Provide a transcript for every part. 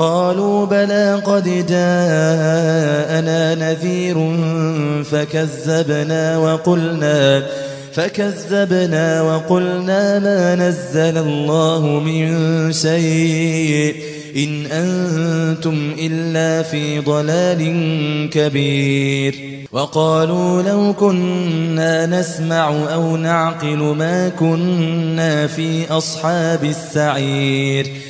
قالوا بلى قد جاءنا نذير فكذبنا وقلنا فكذبنا وقلنا ما نزل الله من شيء إن أنتم إلا في ضلال كبير وقالوا لو كنا نسمع أو نعقل ما كنا في أصحاب السعير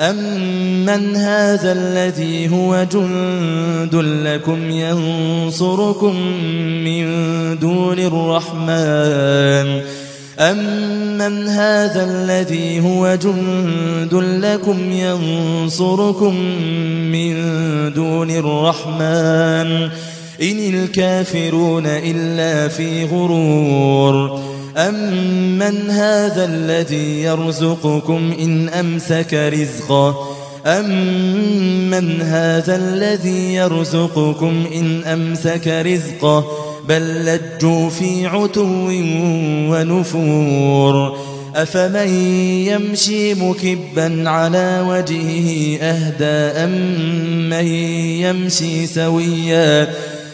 أمن هذا الذي هو جند لكم ينصركم من دون الرحمن أمن هذا الذي هو جند لكم ينصركم من دون الرحمن إن الكافرون إلا في غرور أمن هذا الذي يرزقكم إن أمسك رزقه أمن هذا الذي يرزقكم إن أمسك رزقه بل لجوا في عتو ونفور أفمن يمشي مكبا على وجهه أهدى أم من يمشي سويا